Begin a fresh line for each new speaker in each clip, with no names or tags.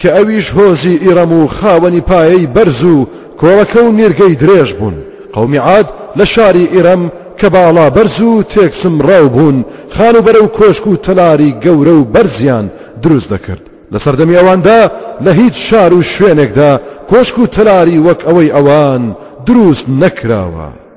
کە ئەویش هۆزی ئیڕەم و خاوەنی پایەی بەرز و کۆڵەکە و نیرگەی درێژ بوون، قەومی عاد لە شاری ئیڕەم کە باڵا بەرز و تێکسمڕاو بوون، خانووبەرە و کۆشک و تەلاری گەورە و بەرزیان دروست دەکرد، لە سەردەمی ئەواندا لە هیچ شار و شوێنێکدا کۆشک و تەلاری وەک ئەوەی ئەوان دروست نەکراوە.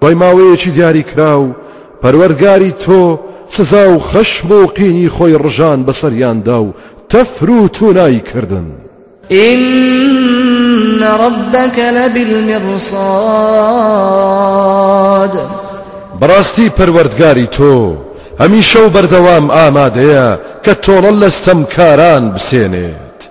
دوای ماوەیەکی دیاریکراو پەروەرگاری تۆ سزا و خەشم و قینی خۆی ڕژان بەسەریاندا و تەفر و تونای کردن.
ان ربک لبالمرصاد
بەڕاستی پەروەردگاری تۆ هەمیشە و بەردەوام ئامادەیە کە تۆڵە لە
ستەمکاران بسێنێت.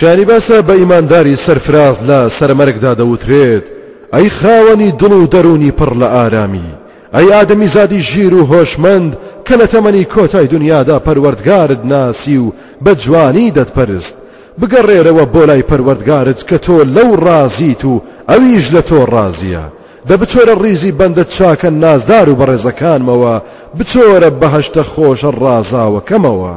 شیعری باسە بە ئیمانداری سەرفراز لە سەرمەرگدا دەوترێت، ئەی خاوەنی دڵ و دەروونی پڕ لە ئارامی، ئەی ئادەمیزادی ژیر و هۆشمەند کە لە تەمەنی کۆتای دونیادا پەروەردگارت ناسی و بە جوانی دەتپەرست، بگەڕێرەوە بۆ لای پەروەردگارت کە تۆ لەو ڕازیت و ئەویش لە تۆ ڕازیە، دە بچۆرە ڕیزی بەندە چاکە نازدار و بەڕێزەکانمەوە، بچۆرە بەهەشتە خۆشە ڕازاوەکەمەوە.